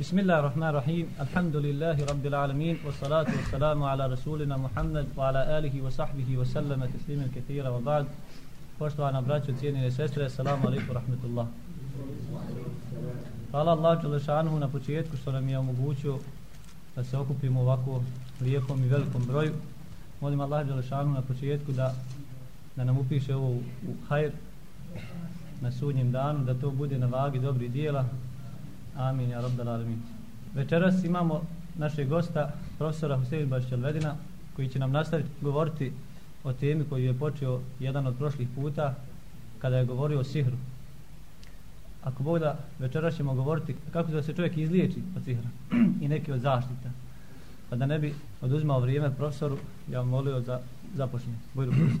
بسم الله الرحمن الرحيم الحمد لله رب العالمين والصلاة والسلام على رسولنا محمد وعلى آله وصحبه وسلم تسليما كثيرا وبعد Poštovana braćo, cijenine sestre, assalamu alaikum rahmetullah. Hvala Allah Đelešanuhu na početku što nam je omogućio da se okupimo ovako lijepom i velikom broju. Molim Allah Đelešanuhu na početku da, da nam upiše ovo u, u hajr na sudnjem danu, da to bude na vagi dobri dijela. Amin, ja rabbel alamin. Večeras imamo našeg gosta, profesora Husein Bašćelvedina, koji će nam nastaviti govoriti o temi koju je počeo jedan od prošlih puta kada je govorio o sihru. Ako Bog da večeras ćemo govoriti kako da se čovjek izliječi od sihra i neki od zaštita. Pa da ne bi oduzmao vrijeme profesoru, ja vam molio da započinje. Bojru profesor.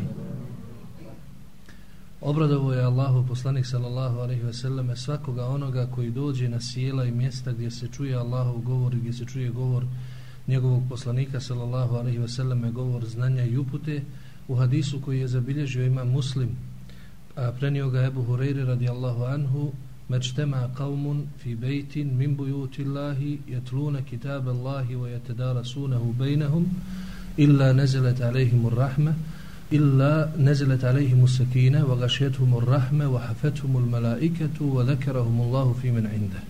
Obradovo je Allahu poslanik sallallahu alejhi ve selleme svakoga onoga koji dođe na sjela i mjesta gdje se čuje Allahov govor i gdje se čuje govor njegovog poslanika sallallahu alejhi ve selleme govor znanja i upute. U hadisu koji je zabilježio ima Muslim a prenio ga Ebu Hureyre radijallahu anhu međtema qavmun fi bejtin min bujuti Allahi jetluna kitab Allahi wa jetedara sunahu bejnahum illa nezelet alejhimur rahmeh illa نزلت عليهم السكينة وغشيتهم الرحمة وحفتهم الملائكة وذكرهم الله في من عنده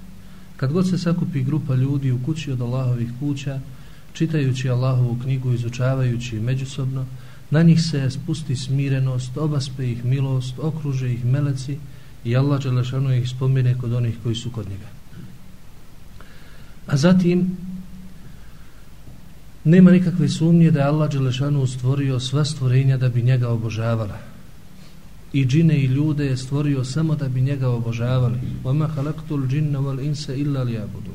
kad god se sakupi grupa ljudi u kući od Allahovih kuća čitajući Allahovu knjigu izučavajući međusobno Na njih se spusti smirenost, obaspe ih milost, okruže ih meleci i Allah Đelešanu ih spomine kod onih koji su kod njega. A zatim, nema nikakve sumnje da je Allah Đelešanu stvorio sva stvorenja da bi njega obožavala. I džine i ljude je stvorio samo da bi njega obožavali. وَمَا خَلَقْتُ الْجِنَّ وَالْإِنْسَ إِلَّا لِيَابُدُ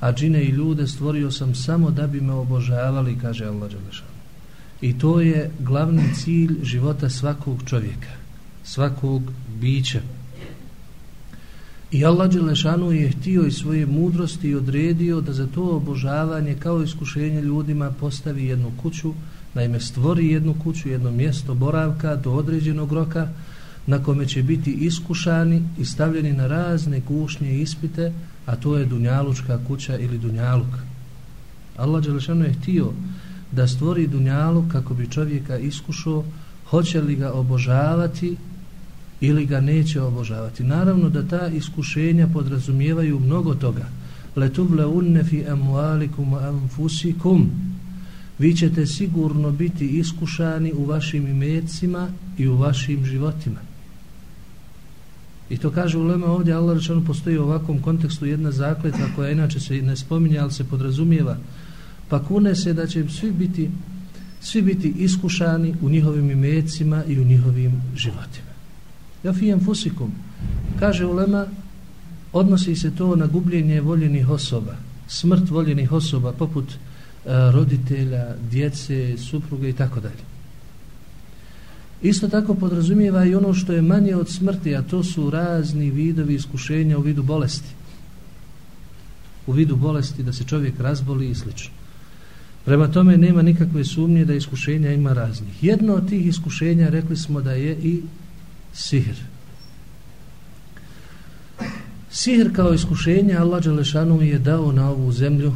A džine i ljude stvorio sam samo da bi me obožavali, kaže Allah Đelešanu. I to je glavni cilj života svakog čovjeka, svakog bića. I Allah Đelešanu je htio i svoje mudrosti odredio da za to obožavanje kao iskušenje ljudima postavi jednu kuću, naime stvori jednu kuću, jedno mjesto boravka do određenog roka na kome će biti iskušani i stavljeni na razne kušnje i ispite, a to je Dunjalučka kuća ili Dunjaluk. Allah Đelešanu je htio da stvori Dunjaluk kako bi čovjeka iskušao hoće li ga obožavati ili ga neće obožavati. Naravno da ta iskušenja podrazumijevaju mnogo toga. Letuble unne fi emualikum anfusikum vi ćete sigurno biti iskušani u vašim imecima i u vašim životima. I to kaže u Lema ovdje, Allah rečeno postoji u ovakvom kontekstu jedna zakletva koja inače se ne spominje, ali se podrazumijeva pa kune se da će svi biti svi biti iskušani u njihovim imecima i u njihovim životima. Ja fijem fusikum. Kaže ulema, odnosi se to na gubljenje voljenih osoba, smrt voljenih osoba, poput e, roditelja, djece, supruge i tako dalje. Isto tako podrazumijeva i ono što je manje od smrti, a to su razni vidovi iskušenja u vidu bolesti. U vidu bolesti da se čovjek razboli i slično. Prema tome nema nikakve sumnje da iskušenja ima raznih. Jedno od tih iskušenja rekli smo da je i sihr. Sihr kao iskušenje Allah Đalešanu je dao na ovu zemlju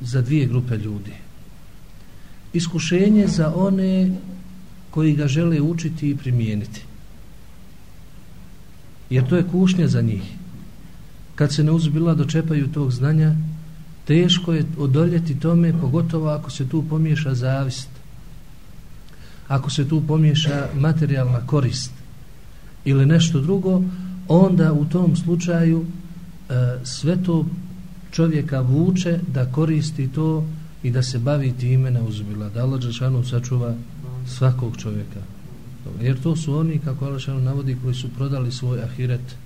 za dvije grupe ljudi. Iskušenje za one koji ga žele učiti i primijeniti. Jer to je kušnja za njih. Kad se ne uzbila dočepaju tog znanja, teško je odoljeti tome, pogotovo ako se tu pomiješa zavist, ako se tu pomiješa materijalna korist ili nešto drugo, onda u tom slučaju e, sve to čovjeka vuče da koristi to i da se bavi time na uzbila. Da Allah Đelšanu sačuva svakog čovjeka. Jer to su oni, kako Allah Đelšanu navodi, koji su prodali svoj ahiret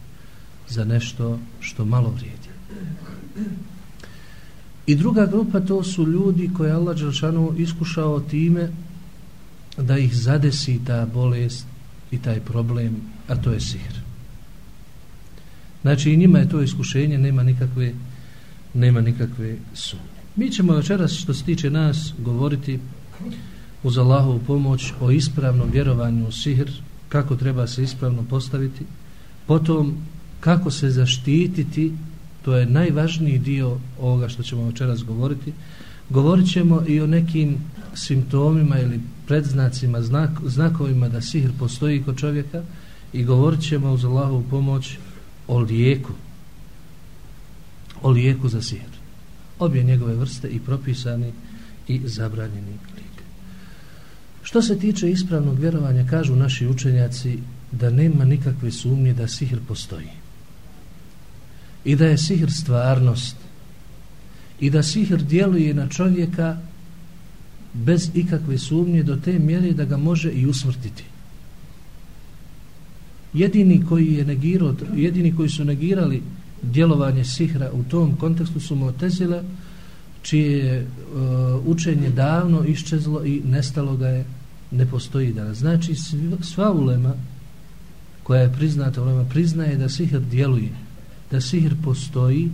za nešto što malo vrijedi. I druga grupa to su ljudi koje Allah Đelšanu iskušao time da ih zadesi ta bolest i taj problem, a to je sihr. Znači i njima je to iskušenje, nema nikakve, nema nikakve sumnje. Mi ćemo večeras što se tiče nas govoriti uz Allahovu pomoć o ispravnom vjerovanju u sihr, kako treba se ispravno postaviti, potom kako se zaštititi, to je najvažniji dio ovoga što ćemo večeras govoriti, govorit ćemo i o nekim simptomima ili predznacima, znak, znakovima da sihr postoji kod čovjeka i govorit ćemo uz Allahovu pomoć o lijeku, o lijeku za sihr. Obje njegove vrste i propisani i zabranjeni lijek. Što se tiče ispravnog vjerovanja, kažu naši učenjaci da nema nikakve sumnje da sihr postoji. I da je sihr stvarnost. I da sihr djeluje na čovjeka bez ikakve sumnje do te mjere da ga može i usmrtiti. Jedini koji je negirao, jedini koji su negirali djelovanje sihra u tom kontekstu su Motezile, čije je uh, učenje davno iščezlo i nestalo ga je, ne postoji danas. Znači sva ulema koja je priznata ulema priznaje da sihr djeluje, da sihr postoji,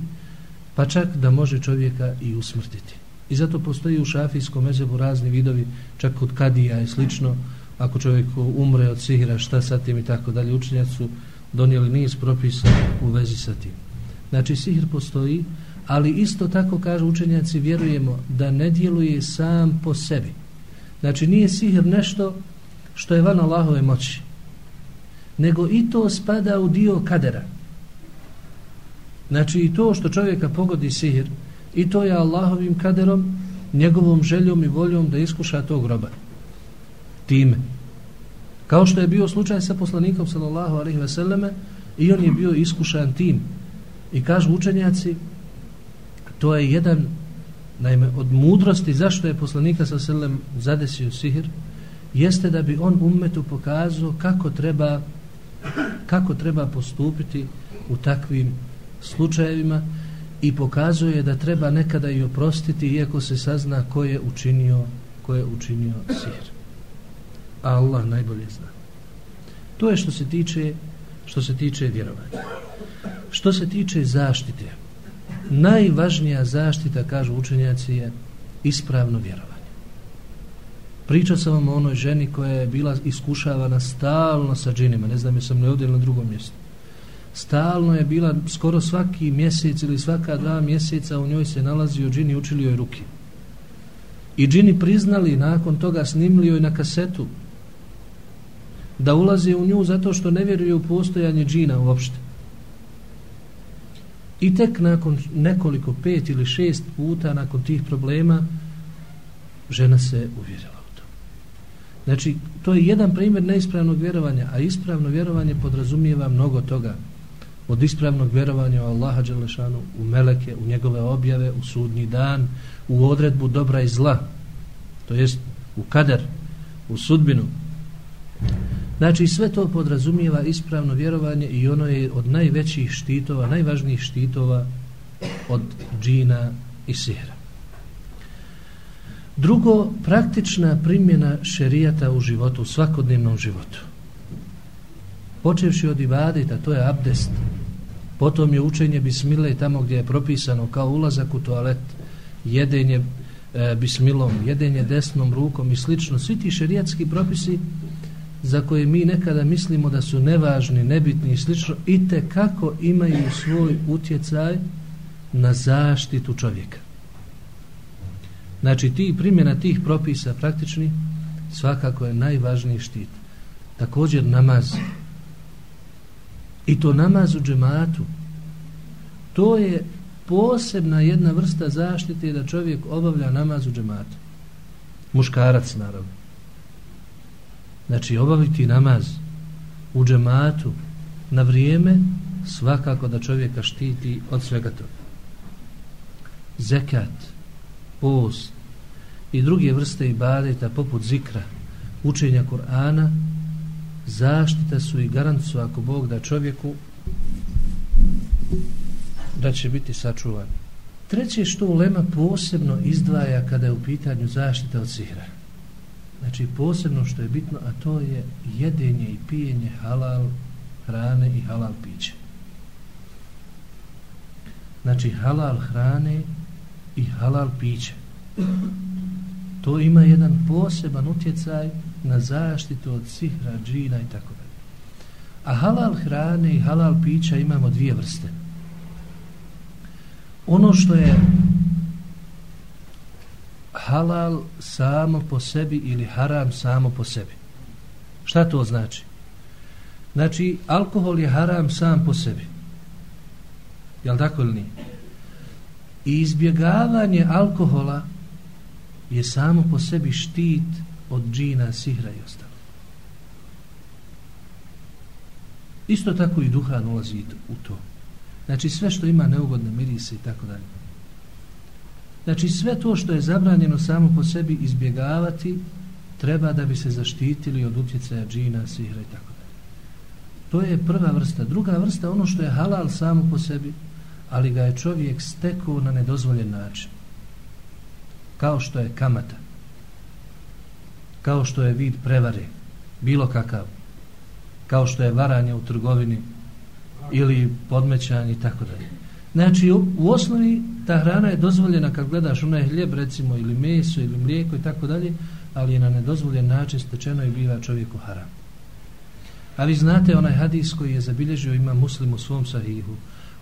pa čak da može čovjeka i usmrtiti. I zato postoji u šafijskom mezebu razni vidovi, čak kod kadija i slično, ako čovjek umre od sihira, šta sa tim i tako dalje, učenjaci su donijeli niz propisa u vezi sa tim. Znači, sihir postoji, ali isto tako, kažu učenjaci, vjerujemo da ne djeluje sam po sebi. Znači, nije sihir nešto što je van Allahove moći, nego i to spada u dio kadera. Znači, i to što čovjeka pogodi sihir, i to je Allahovim kaderom, njegovom željom i voljom da iskuša tog groba. Time. Kao što je bio slučaj sa poslanikom sallallahu alaihi ve selleme i on je bio iskušan tim. I kažu učenjaci, to je jedan, naime, od mudrosti zašto je poslanika sa sellem zadesio sihir, jeste da bi on ummetu pokazao kako treba kako treba postupiti u takvim slučajevima i pokazuje da treba nekada i oprostiti iako se sazna ko je učinio ko je učinio sihr. A Allah najbolje zna. To je što se tiče što se tiče vjerovanja. Što se tiče zaštite, najvažnija zaštita, kažu učenjaci, je ispravno vjerovanje. Pričao sam vam o onoj ženi koja je bila iskušavana stalno sa džinima, ne znam jesam li ovdje na drugom mjestu stalno je bila skoro svaki mjesec ili svaka dva mjeseca u njoj se nalazio džini i učili joj ruke. I džini priznali nakon toga snimili joj na kasetu da ulaze u nju zato što ne vjeruju u postojanje džina uopšte. I tek nakon nekoliko pet ili šest puta nakon tih problema žena se uvjerila u to. Znači, to je jedan primjer neispravnog vjerovanja, a ispravno vjerovanje podrazumijeva mnogo toga od ispravnog vjerovanja u Allaha Đelešanu, u meleke, u njegove objave, u sudnji dan, u odredbu dobra i zla, to jest u kader, u sudbinu. Znači sve to podrazumijeva ispravno vjerovanje i ono je od najvećih štitova, najvažnijih štitova od džina i sihra. Drugo, praktična primjena šerijata u životu, u svakodnevnom životu. Počevši od ibadita, to je abdest, Potom je učenje bismile tamo gdje je propisano kao ulazak u toalet, jedenje e, bismilom, jedenje desnom rukom i slično. Svi ti šerijatski propisi za koje mi nekada mislimo da su nevažni, nebitni i slično, i te kako imaju svoj utjecaj na zaštitu čovjeka. Znači ti primjena tih propisa praktični svakako je najvažniji štit. Također namaz, I to namaz u džematu. To je posebna jedna vrsta zaštite da čovjek obavlja namaz u džematu. Muškarac, naravno. Znači, obaviti namaz u džematu na vrijeme svakako da čovjeka štiti od svega toga. Zekat, post i druge vrste ibadeta poput zikra, učenja Kur'ana, zaštita su i garant su ako Bog da čovjeku da će biti sačuvan Treće što ulema posebno izdvaja kada je u pitanju zaštita od sihra. Znači posebno što je bitno, a to je jedenje i pijenje halal hrane i halal piće. Znači halal hrane i halal piće. To ima jedan poseban utjecaj na zaštitu od sihra, džina i tako dalje. A halal hrane i halal pića imamo dvije vrste. Ono što je halal samo po sebi ili haram samo po sebi. Šta to znači? Znači, alkohol je haram sam po sebi. Jel tako ili nije? I izbjegavanje alkohola je samo po sebi štit od džina, sihra i ostalo. Isto tako i duhan ulazi u to. Znači sve što ima neugodne mirise i tako dalje. Znači sve to što je zabranjeno samo po sebi izbjegavati treba da bi se zaštitili od utjecaja džina, sihra i tako dalje. To je prva vrsta. Druga vrsta ono što je halal samo po sebi, ali ga je čovjek stekao na nedozvoljen način. Kao što je kamata. Kao što je vid prevare. Bilo kakav. Kao što je varanje u trgovini ili podmećanje i tako dalje. Znači, u, u osnovi ta hrana je dozvoljena kad gledaš onaj hljeb, recimo, ili meso, ili mlijeko i tako dalje, ali je na nedozvoljen način stečeno i biva čovjeku haram. Ali znate onaj hadis koji je zabilježio ima muslim u svom sahihu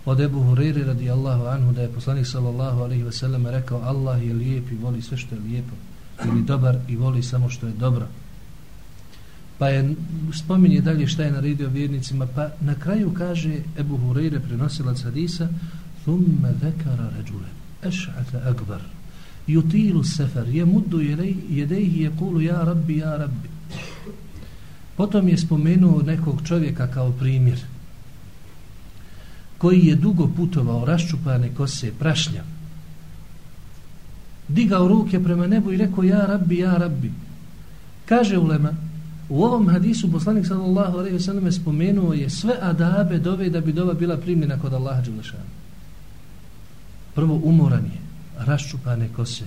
od Ebu Hureyre radijallahu anhu da je poslanik sallallahu alaihi ve sellem rekao Allah je lijep i voli sve što je lijepo ili dobar i voli samo što je dobro. Pa je spominje dalje šta je naredio vjernicima, pa na kraju kaže Ebu Hureyre prenosilac hadisa ثم ذكر رجلا أشعث أكبر يطيل السفر يمد يديه يقول يا ربي يا ربي potom je spomenuo nekog čovjeka kao primjer koji je dugo putovao raščupane kose prašnja digao ruke prema nebu i rekao ja rabbi ja rabbi. Kaže ulema U ovom hadisu poslanik sallallahu alejhi ve sellem spomenuo je sve adabe dove da bi dova bila primljena kod Allaha dželle Prvo umoran je, raščupane kose,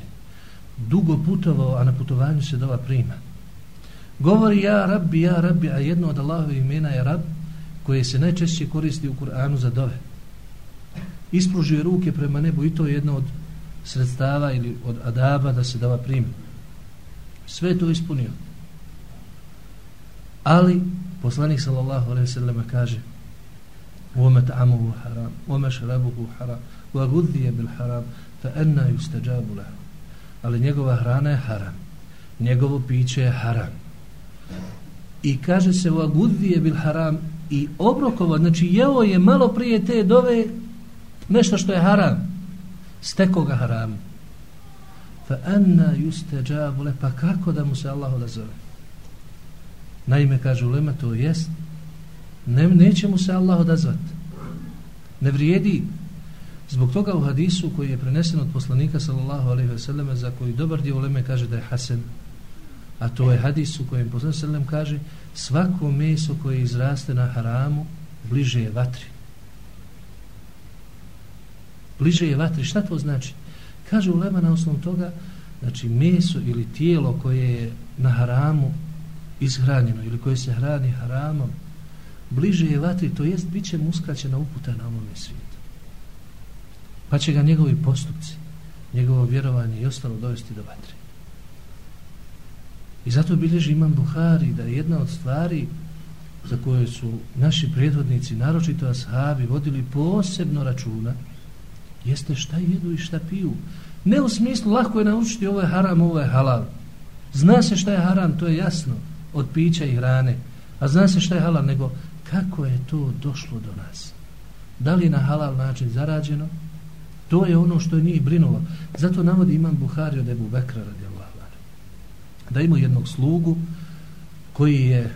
dugo putovao, a na putovanju se dova prima. Govori ja rabbi, ja rabbi, a jedno od Allahove imena je rab, koje se najčešće koristi u Kur'anu za dove. Ispružuje ruke prema nebu i to je jedno od sredstava ili od adaba da se dova prima. Sve to ispunio. Ali poslanik sallallahu alejhi ve sellem kaže: "Wa mat'amuhu haram, wa mashrabuhu haram, wa ghudhiya bil haram, fa anna yustajabu lahu." Ali njegova hrana je haram. Njegovo piće je haram. I kaže se wa bil haram i obrokova znači jeo je malo prije te dove nešto što je haram. Steko ga haram. Fa anna yustajabu lahu, pa kako da mu se Allah odazove? Naime, kaže ulema, to jest, ne, neće mu se Allah odazvat. Ne vrijedi. Zbog toga u hadisu koji je prenesen od poslanika sallallahu alaihi ve selleme, za koji dobar dio uleme kaže da je hasen, a to je hadis u kojem poslanik sallallahu kaže svako meso koje izraste na haramu bliže je vatri. Bliže je vatri. Šta to znači? Kaže ulema na osnovu toga, znači meso ili tijelo koje je na haramu ishranjeno ili koje se hrani haramom, bliže je vatri, to jest bit će mu uskraćena uputa na ovome svijetu. Pa će ga njegovi postupci, njegovo vjerovanje i ostalo dovesti do vatri. I zato bilježi imam Buhari da je jedna od stvari za koje su naši prijedvodnici, naročito ashabi, vodili posebno računa, jeste šta jedu i šta piju. Ne u smislu, lahko je naučiti ovo je haram, ovo je halal. Zna se šta je haram, to je jasno od pića i hrane. A zna se šta je halal, nego kako je to došlo do nas? Da li na halal način zarađeno? To je ono što je njih brinulo. Zato navodi imam Buhari od Ebu Bekra radi Allah. Da ima jednog slugu koji je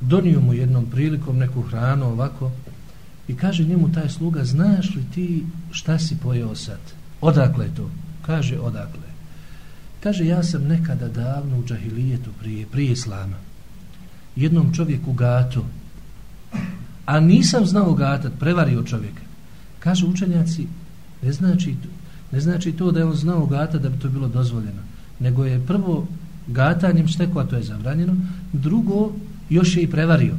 donio mu jednom prilikom neku hranu ovako i kaže njemu taj sluga znaš li ti šta si pojeo sad? Odakle je to? Kaže odakle. Kaže ja sam nekada davno u džahilijetu prije, prije islama jednom čovjeku gato, a nisam znao gatat, prevario čovjeka. Kaže učenjaci, ne znači, ne znači to da je on znao gata da bi to bilo dozvoljeno. Nego je prvo gatanjem stekao, a to je zabranjeno. Drugo, još je i prevario.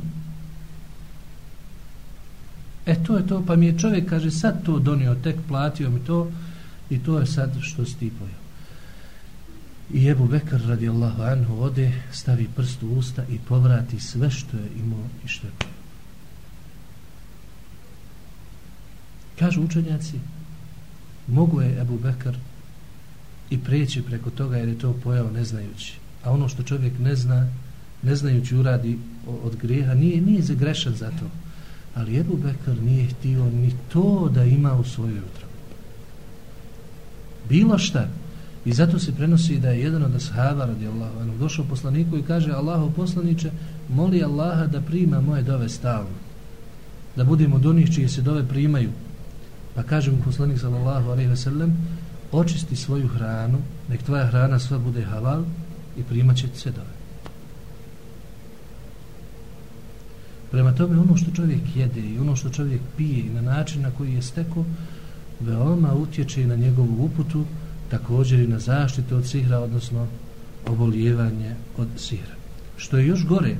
E to je to, pa mi je čovjek, kaže, sad to donio, tek platio mi to i to je sad što stipojio. I Ebu Bekr radijallahu anhu ode, stavi prst u usta i povrati sve što je imao i što je Kažu učenjaci, mogu je Ebu Bekar i preći preko toga jer je to pojao neznajući. A ono što čovjek ne zna, ne znajući uradi od grijeha, nije, nije zagrešan za to. Ali Ebu Bekar nije htio ni to da ima u svojoj jutro. Bilo šta. I zato se prenosi da je jedan od ashaba radijallahu anhu došao poslaniku i kaže Allahu poslaniče, moli Allaha da prima moje dove stalno. Da budemo od onih čije se dove primaju. Pa kaže mu poslanik sallallahu alejhi ve sellem, očisti svoju hranu, nek tvoja hrana sva bude halal i primaće se dove. Prema tome, ono što čovjek jede i ono što čovjek pije i na način na koji je steko, veoma utječe na njegovu uputu, također i na zaštitu od sihra, odnosno obolijevanje od sihra. Što je još gore,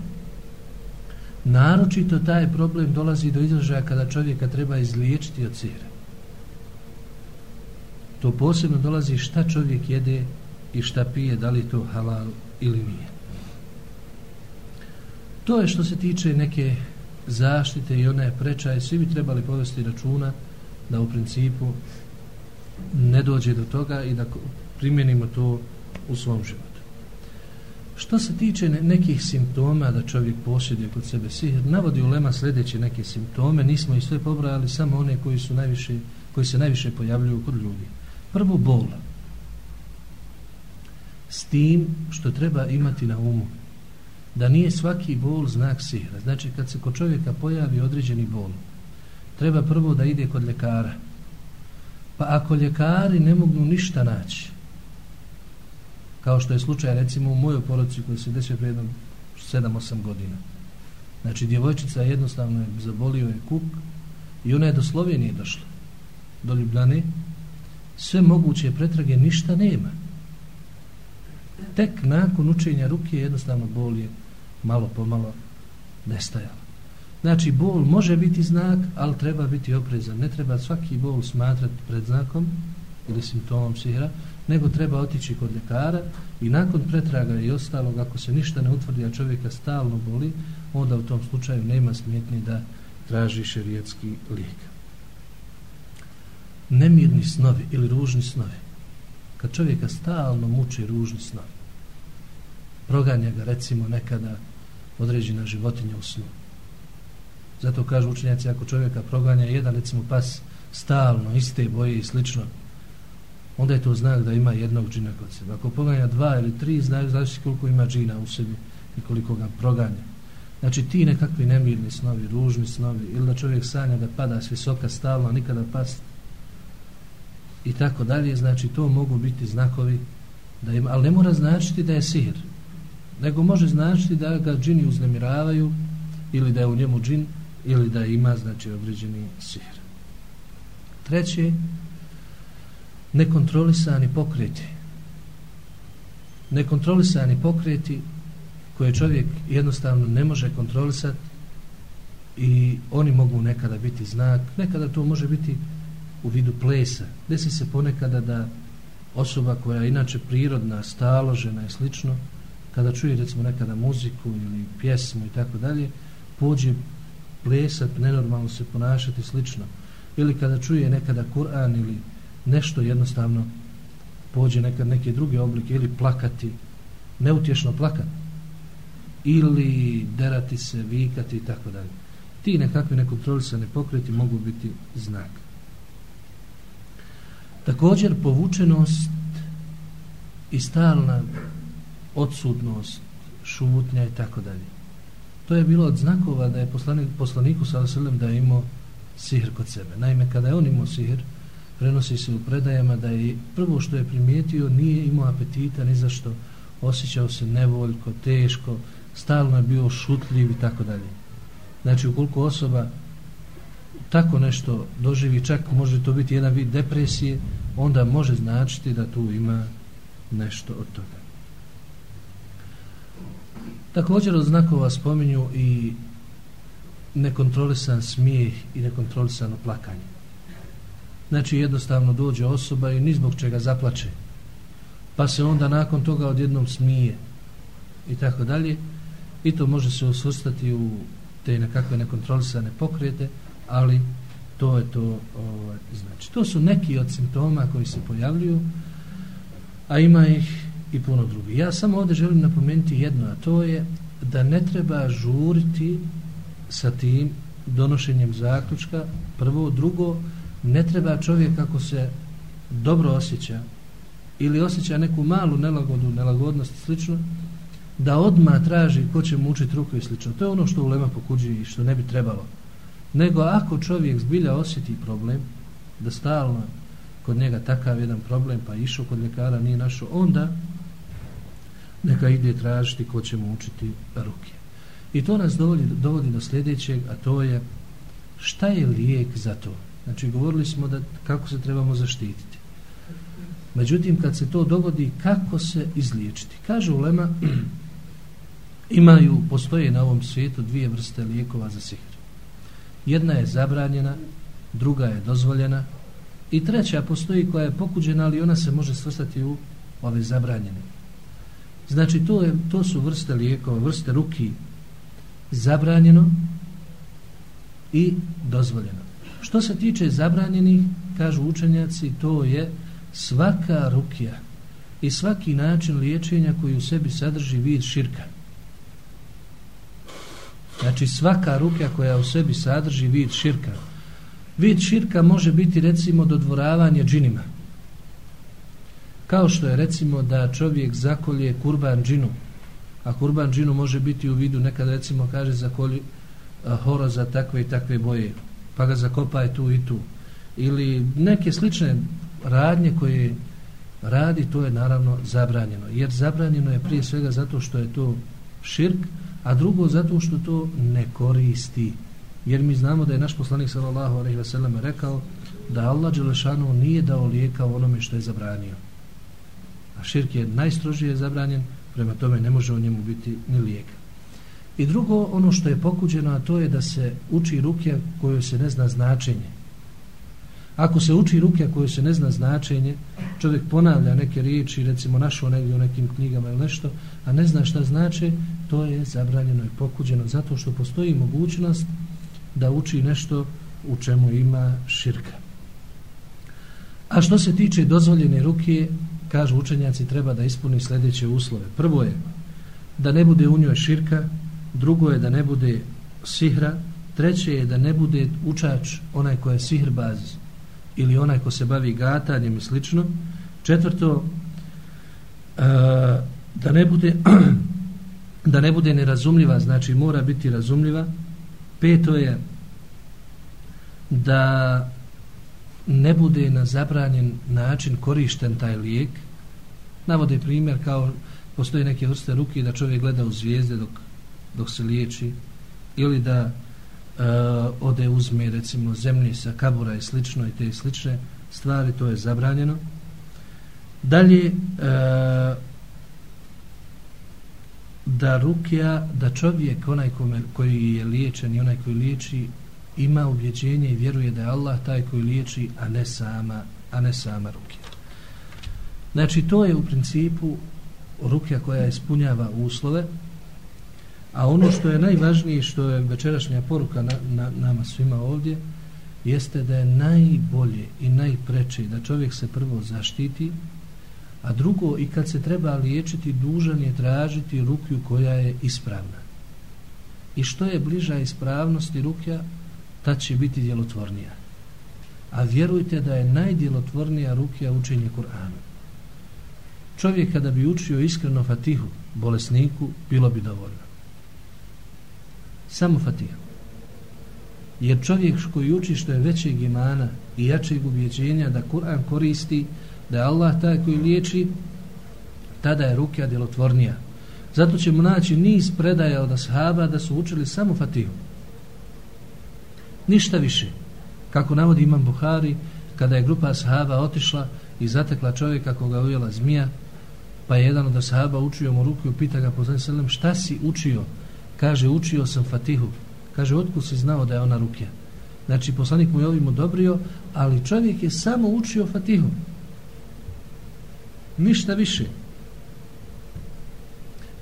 naročito taj problem dolazi do izražaja kada čovjeka treba izliječiti od sihra. To posebno dolazi šta čovjek jede i šta pije, da li to halal ili nije. To je što se tiče neke zaštite i ona je preča i svi bi trebali povesti računa da u principu ne dođe do toga i da primjenimo to u svom životu. Što se tiče nekih simptoma da čovjek posjeduje kod sebe sihr, navodi u Lema sljedeće neke simptome, nismo i sve pobrali, samo one koji su najviše, koji se najviše pojavljuju kod ljudi. Prvo bol. S tim što treba imati na umu da nije svaki bol znak sihra. Znači kad se kod čovjeka pojavi određeni bol, treba prvo da ide kod ljekara. Pa ako ljekari ne mogu ništa naći, kao što je slučaj recimo u mojoj porodici koji se desio prije 7-8 godina. Znači djevojčica jednostavno je zabolio je kuk i ona je do Slovenije došla, do Ljubljane, sve moguće pretrage ništa nema. Tek nakon učenja ruke jednostavno bol je malo po malo nestajala. Znači, bol može biti znak, ali treba biti oprezan. Ne treba svaki bol smatrati pred znakom ili simptomom sihra, nego treba otići kod ljekara i nakon pretraga i ostalog, ako se ništa ne utvrdi, a čovjeka stalno boli, onda u tom slučaju nema smjetni da traži šerijetski lijek. Nemirni snovi ili ružni snovi. Kad čovjeka stalno muči ružni snovi, proganja ga recimo nekada određena životinja u snu. Zato kažu učenjaci, ako čovjeka proganja jedan, recimo pas, stalno, iste boje i slično, onda je to znak da ima jednog džina kod sebe. Ako poganja dva ili tri, znaju znači koliko ima džina u sebi i koliko ga proganja. Znači ti nekakvi nemirni snovi, ružni snovi, ili da čovjek sanja da pada s visoka stalno, nikada past i tako dalje, znači to mogu biti znakovi da ima, ali ne mora značiti da je sihr nego može značiti da ga džini uznemiravaju ili da je u njemu džin ili da ima znači određeni sihr. Treće, nekontrolisani pokreti. Nekontrolisani pokreti koje čovjek jednostavno ne može kontrolisati i oni mogu nekada biti znak, nekada to može biti u vidu plesa. Desi se ponekada da osoba koja je inače prirodna, staložena i slično, kada čuje recimo nekada muziku ili pjesmu i tako dalje, pođe plesat, nenormalno se ponašati slično. Ili kada čuje nekada Kur'an ili nešto jednostavno pođe nekad neke druge oblike ili plakati, neutješno plakati ili derati se, vikati i tako dalje. Ti nekakvi nekontrolisani pokreti mogu biti znak. Također povučenost i stalna odsudnost, šutnja i tako dalje. To je bilo od znakova da je poslanik, poslaniku sallam da je imao sihr kod sebe. Naime, kada je on imao sihr, prenosi se u predajama da je prvo što je primijetio nije imao apetita ni zašto osjećao se nevoljko, teško, stalno je bio šutljiv i tako dalje. Znači, ukoliko osoba tako nešto doživi, čak može to biti jedan vid depresije, onda može značiti da tu ima nešto od toga. Također od znakova spominju i nekontrolisan smijeh i nekontrolisano plakanje. Znači jednostavno dođe osoba i ni zbog čega zaplače. Pa se onda nakon toga odjednom smije i tako dalje. I to može se osvrstati u te nekakve nekontrolisane pokrete, ali to je to ovaj, znači. To su neki od simptoma koji se pojavljuju, a ima ih i puno drugih. Ja samo ovdje želim napomenuti jedno, a to je da ne treba žuriti sa tim donošenjem zaključka. Prvo, drugo, ne treba čovjek ako se dobro osjeća ili osjeća neku malu nelagodu, nelagodnost i slično, da odma traži ko će mu učiti ruku i slično. To je ono što ulema pokuđuje i što ne bi trebalo. Nego ako čovjek zbilja osjeti problem, da stalno kod njega takav jedan problem, pa išao kod ljekara, nije našao, onda neka ide tražiti ko će mu učiti ruke. I to nas dovodi, dovodi do sljedećeg, a to je šta je lijek za to? Znači, govorili smo da kako se trebamo zaštititi. Međutim, kad se to dogodi, kako se izliječiti? Kaže Ulema, imaju, postoje na ovom svijetu dvije vrste lijekova za sihr. Jedna je zabranjena, druga je dozvoljena i treća postoji koja je pokuđena, ali ona se može svrstati u ove zabranjene. Znači, to, je, to su vrste lijekova, vrste ruki zabranjeno i dozvoljeno. Što se tiče zabranjenih, kažu učenjaci, to je svaka rukija i svaki način liječenja koji u sebi sadrži vid širka. Znači svaka ruka koja u sebi sadrži vid širka. Vid širka može biti recimo dodvoravanje džinima. Kao što je recimo da čovjek zakolje kurban džinu. A kurban džinu može biti u vidu nekad recimo kaže zakolje horoza takve i takve boje. Pa ga zakopaje tu i tu. Ili neke slične radnje koje radi, to je naravno zabranjeno. Jer zabranjeno je prije svega zato što je to širk, a drugo zato što to ne koristi. Jer mi znamo da je naš poslanik sallallahu alejhi ve sellem rekao da Allah dželešanu nije dao lijeka onome što je zabranio. A širk je najstrožije zabranjen, prema tome ne može u njemu biti ni lijeka. I drugo, ono što je pokuđeno, a to je da se uči ruke koje se ne zna značenje. Ako se uči ruke koje se ne zna značenje, čovjek ponavlja neke riječi, recimo našo negdje u nekim knjigama ili nešto, a ne zna šta znače, to je zabranjeno i pokuđeno, zato što postoji mogućnost da uči nešto u čemu ima širka. A što se tiče dozvoljene ruke, kažu učenjaci, treba da ispuni sljedeće uslove. Prvo je da ne bude u njoj širka, drugo je da ne bude sihra, treće je da ne bude učač onaj ko je sihrbaz, ili onaj ko se bavi gatanjem i slično. Četvrto, e, da ne bude da ne bude nerazumljiva, znači mora biti razumljiva. Peto je da ne bude na zabranjen način korišten taj lijek. Navode primjer kao postoje neke vrste ruke da čovjek gleda u zvijezde dok, dok se liječi ili da uh, ode uzme recimo zemlje sa kabura i slično i te slične stvari, to je zabranjeno. Dalje, uh, da rukja, da čovjek, onaj kome, koji je liječen i onaj koji liječi, ima ubjeđenje i vjeruje da je Allah taj koji liječi, a ne sama, a ne sama rukja. Znači, to je u principu rukja koja ispunjava uslove, A ono što je najvažnije, što je večerašnja poruka na, na, nama svima ovdje, jeste da je najbolje i najpreče da čovjek se prvo zaštiti, a drugo i kad se treba liječiti, dužan je tražiti rukju koja je ispravna. I što je bliža ispravnosti rukja, ta će biti djelotvornija. A vjerujte da je najdjelotvornija rukja učenje Kur'ana. Čovjek kada bi učio iskreno fatihu bolesniku, bilo bi dovoljno samo fatiha. Jer čovjek koji uči što je većeg imana i jačeg ubjeđenja da Kur'an koristi, da je Allah taj koji liječi, tada je ruka djelotvornija. Zato ćemo naći niz predaja od ashaba da su učili samo fatihu. Ništa više. Kako navodi imam Buhari, kada je grupa ashaba otišla i zatekla čovjeka koga ujela zmija, pa je jedan od ashaba učio mu ruku i pita ga poslanik sallam šta si učio? Kaže, učio sam Fatihu. Kaže, otkud si znao da je ona rukja? Znači, poslanik mu je ovim odobrio, ali čovjek je samo učio Fatihu. Ništa više.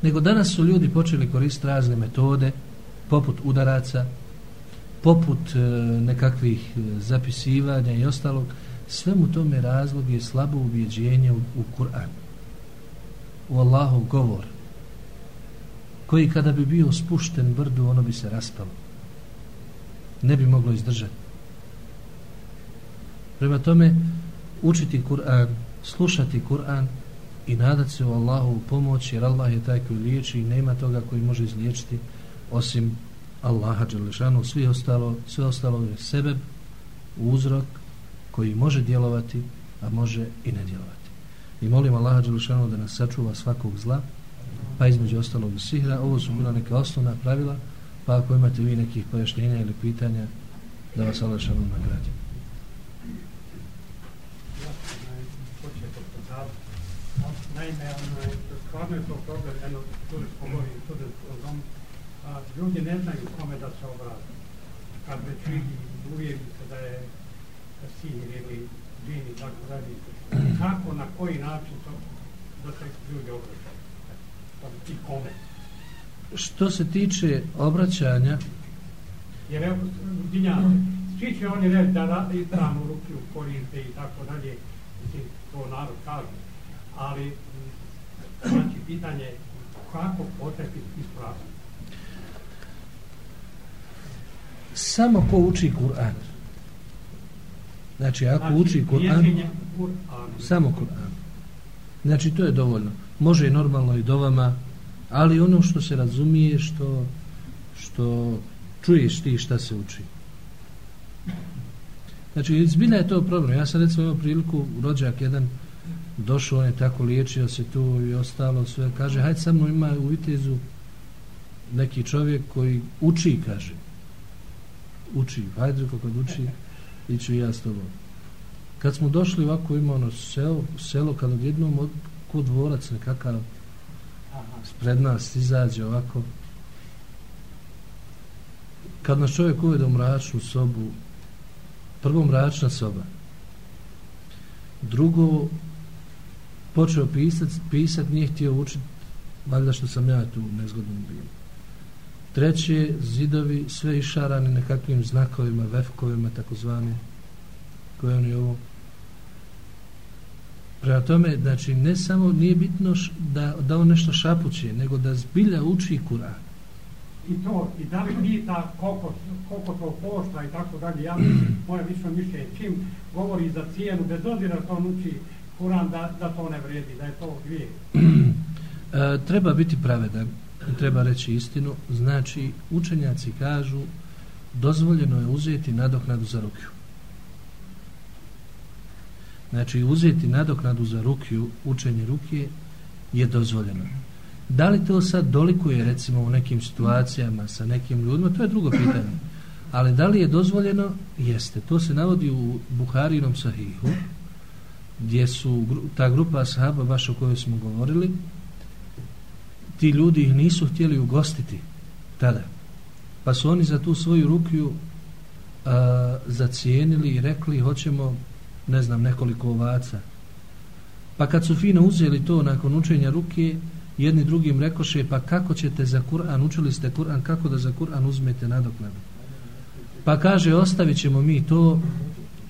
Nego danas su ljudi počeli koristiti razne metode, poput udaraca, poput e, nekakvih e, zapisivanja i ostalog, svemu tome razlog je slabo ubjeđenje u, u Kur'an. U Allahov govor, koji kada bi bio spušten brdu, ono bi se raspalo. Ne bi moglo izdržati. Prema tome, učiti Kur'an, slušati Kur'an i nadati se u Allahu pomoć, jer Allah je taj koji liječi i nema toga koji može izliječiti osim Allaha Đalešanu, sve ostalo, sve ostalo je sebe, uzrok koji može djelovati, a može i ne djelovati. I molim Allaha Đalešanu da nas sačuva svakog zla, pa između ostalog i sihra. Ovo su bila neka osnovna pravila, pa ako imate vi nekih pojašnjenja ili pitanja, da vas Allah Đalešanu nagradim. Naime, stvarno je to problem, jedno, tu smo govorili, tu a ljudi ne znaju kome da se obrati. Kad već vidi, uvijek se da je sihir ili džin i tako radi. Kako, na koji način to da se ljudi obraćaju? I kome? Što se tiče obraćanja, jer evo, dinjate, svi će oni reći da radi stranu ruke u koriste i tako dalje, mislim, to narod kaže, ali znači, pitanje kako potrebi ispraviti. samo ko uči Kur'an. Znači, ako znači, uči Kur'an, samo Kur'an. Znači, to je dovoljno. Može i normalno i do vama, ali ono što se razumije, što, što čuješ ti šta se uči. Znači, izbilja je to problem. Ja sam recimo imao priliku, rođak jedan, došao, on je tako liječio se tu i ostalo sve. Kaže, hajde sa mnom ima u vitezu neki čovjek koji uči, kaže uči hajde kako uči iću ja s tobom kad smo došli ovako ima ono selo, selo kad odjednom od, ko dvorac nekakav spred nas izađe ovako kad nas čovjek uvede u mračnu sobu prvo mračna soba drugo počeo pisat, pisat nije htio učiti valjda što sam ja tu nezgodno bio Treće, zidovi sve išarani nekakvim znakovima, vefkovima, takozvani, koje oni ovo. Prema tome, znači, ne samo nije bitno š, da, da on nešto šapuće, nego da zbilja uči Kur'an. I to, i da li pita koliko, koliko to košta i tako dalje, ja moje više mišlje, čim govori za cijenu, bez obzira to on uči Kur'an, da, da to ne vredi, da je to grijeh. e, treba biti pravedan treba reći istinu, znači učenjaci kažu dozvoljeno je uzeti nadoknadu za rukju. Znači uzeti nadoknadu za rukiju, učenje rukije je dozvoljeno. Da li to sad dolikuje recimo u nekim situacijama sa nekim ljudima, to je drugo pitanje. Ali da li je dozvoljeno? Jeste. To se navodi u Buharinom sahihu, gdje su ta grupa sahaba, baš o kojoj smo govorili, ti ljudi ih nisu htjeli ugostiti tada. Pa su oni za tu svoju rukiju a, zacijenili i rekli hoćemo, ne znam, nekoliko ovaca. Pa kad su fino uzeli to nakon učenja ruke, jedni drugim rekoše, pa kako ćete za Kur'an, učili ste Kur'an, kako da za Kur'an uzmete nadoknadu? Pa kaže, ostavit ćemo mi to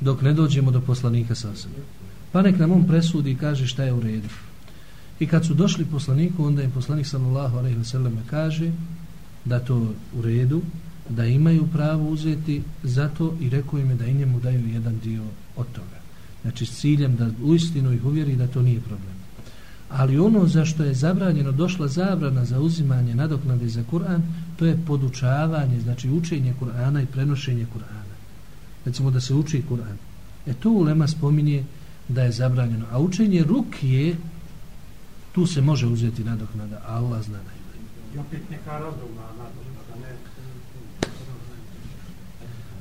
dok ne dođemo do poslanika sa osam. Pa nek nam on presudi i kaže šta je u redu. I kad su došli poslaniku, onda im poslanik sallallahu alejhi ve kaže da to u redu, da imaju pravo uzeti zato i rekao im je da i njemu daju jedan dio od toga. Znači s ciljem da uistinu ih uvjeri da to nije problem. Ali ono za što je zabranjeno, došla zabrana za uzimanje nadoknade za Kur'an, to je podučavanje, znači učenje Kur'ana i prenošenje Kur'ana. Recimo da se uči Kur'an. E to ulema spominje da je zabranjeno. A učenje rukije tu se može uzeti nadoknada, a Allah zna najbolje. I opet neka razumna nadoknada, ne...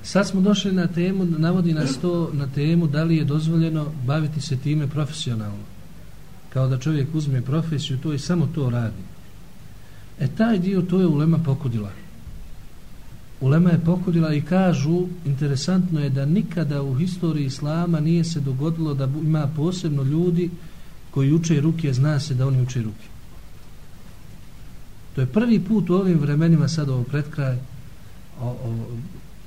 Sad smo došli na temu, navodi nas to na temu da li je dozvoljeno baviti se time profesionalno. Kao da čovjek uzme profesiju, to i samo to radi. E taj dio, to je ulema pokudila. Ulema je pokudila i kažu, interesantno je da nikada u historiji Islama nije se dogodilo da ima posebno ljudi koji uče ruke, zna se da oni uče ruke. To je prvi put u ovim vremenima sad ovo pred kraj o, o,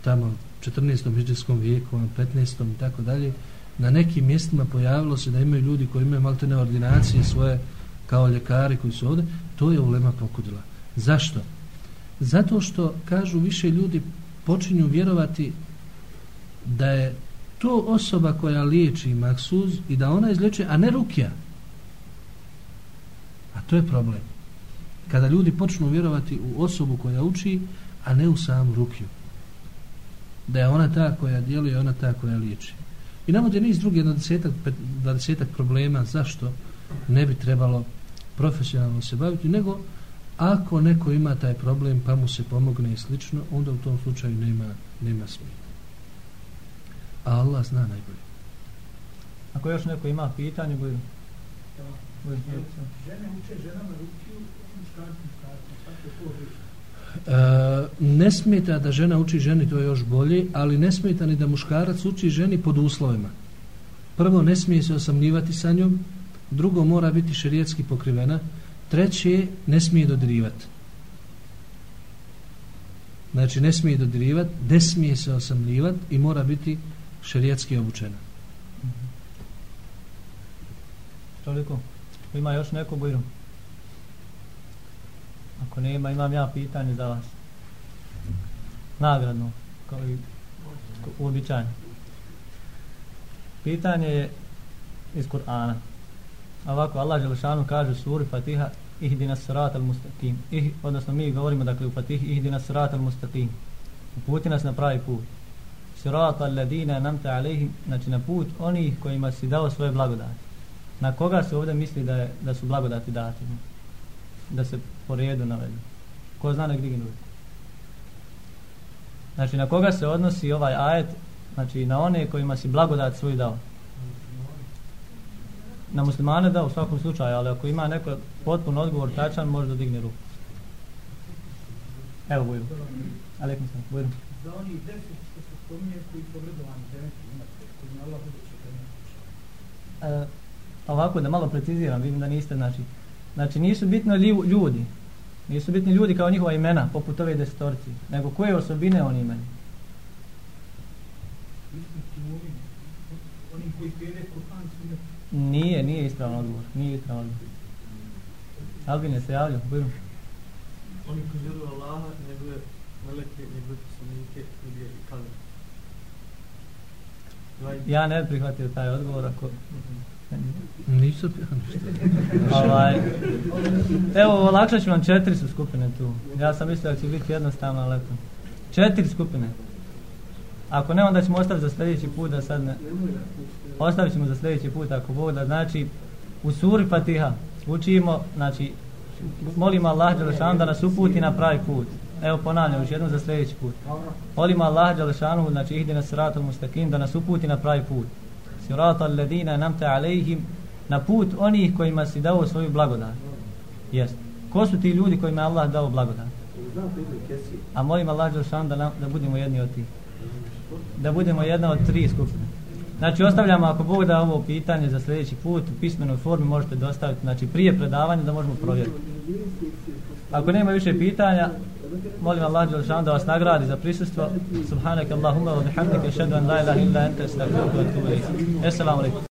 tamo 14. hiđarskom vijeku, ono, 15. i tako dalje, na nekim mjestima pojavilo se da imaju ljudi koji imaju maltene ordinacije svoje kao ljekari koji su ovde, to je ulema pokudila. Zašto? Zato što, kažu, više ljudi počinju vjerovati da je to osoba koja liječi maksuz i da ona izlječuje, a ne rukija. A to je problem. Kada ljudi počnu vjerovati u osobu koja uči, a ne u samu rukiju da je ona ta koja djeluje, ona ta koja liječi. I nam je niz drugi, jedno desetak, dvadesetak problema zašto ne bi trebalo profesionalno se baviti, nego ako neko ima taj problem pa mu se pomogne i slično, onda u tom slučaju nema, nema smijeta. A Allah zna najbolje. Ako još neko ima pitanje, budu. Žene uče ženama rukiju, muškarci, muškarci, tako je to E, ne smeta da žena uči ženi, to je još bolje, ali ne smeta ni da muškarac uči ženi pod uslovima. Prvo, ne smije se osamljivati sa njom, drugo, mora biti šerijetski pokrivena, treće, ne smije dodirivati. Znači, ne smije dodirivati, ne smije se osamljivati i mora biti šerijetski obučena. Toliko. Ima još neko bujrom? Ako nema, imam ja pitanje za vas. Nagradno, kao i uobičajno. Pitanje je iz Kur'ana. Ovako, Allah Želešanu kaže u suri Fatiha ihdina surat al mustaqim. Ih, odnosno mi govorimo dakle u Fatihi ihdina surat al mustaqim. Uputi nas na pravi put. Surat al ladina namta alejhim, znači na put onih kojima si dao svoje blagodati. Na koga se ovdje misli da, je, da su blagodati dati? Da se po redu navedu. Ko zna nek dignu? Znači, na koga se odnosi ovaj ajet? Znači, na one kojima si blagodat svoj dao. Na muslimane da u svakom slučaju, ali ako ima neko potpun odgovor tačan, može da digne ruku. Evo, bujru. Alekum sam, bujru. Za oni deset što se spominje koji su obredovani ženski imate, koji na Allah budući e, Ovako, da malo preciziram, vidim da niste, znači, znači nisu bitno ljudi, Nisu bitni ljudi kao njihova imena, poput ove desetorci, nego koje osobine oni imaju. Nije, nije ispravan odgovor. Nije ispravan odgovor. Albine se javljaju, budu. Oni koji vjeruju Allaha, njegove meleke, njegove poslanike, ljudi i kamer. Ja ne prihvatio taj odgovor ako... Nisu ovaj, Evo, olakšat ću vam četiri su skupine tu. Ja sam mislio da će biti jednostavno, ali eto. Četiri skupine. Ako ne, onda ćemo ostaviti za sljedeći put da sad ne... Ostavit ćemo za sljedeći put ako Bog da znači u suri Fatiha učimo, znači molimo Allah Đelešanu da nas uputi na pravi put. Evo ponavljam još jednom za sljedeći put. Molimo Allah Đelešanu, znači ihdi nas sratom mustakim, da nas uputi na pravi put sirata alladina namta alejhim na put onih kojima si dao svoju blagodat. Jest. Ko su ti ljudi kojima Allah dao blagodat? A molim Allah da, nam, da budemo jedni od tih. Da budemo jedna od tri skupine. Znači ostavljamo ako Bog da ovo pitanje za sljedeći put u pismenoj formi možete dostaviti znači prije predavanja da možemo provjeriti. Ako nema više pitanja, molim Allah da vas nagradi za prisustvo. Subhanak Allahumma wa bihamdika ashhadu an la ilaha illa anta astaghfiruka wa atubu ilayk. Assalamu alaykum.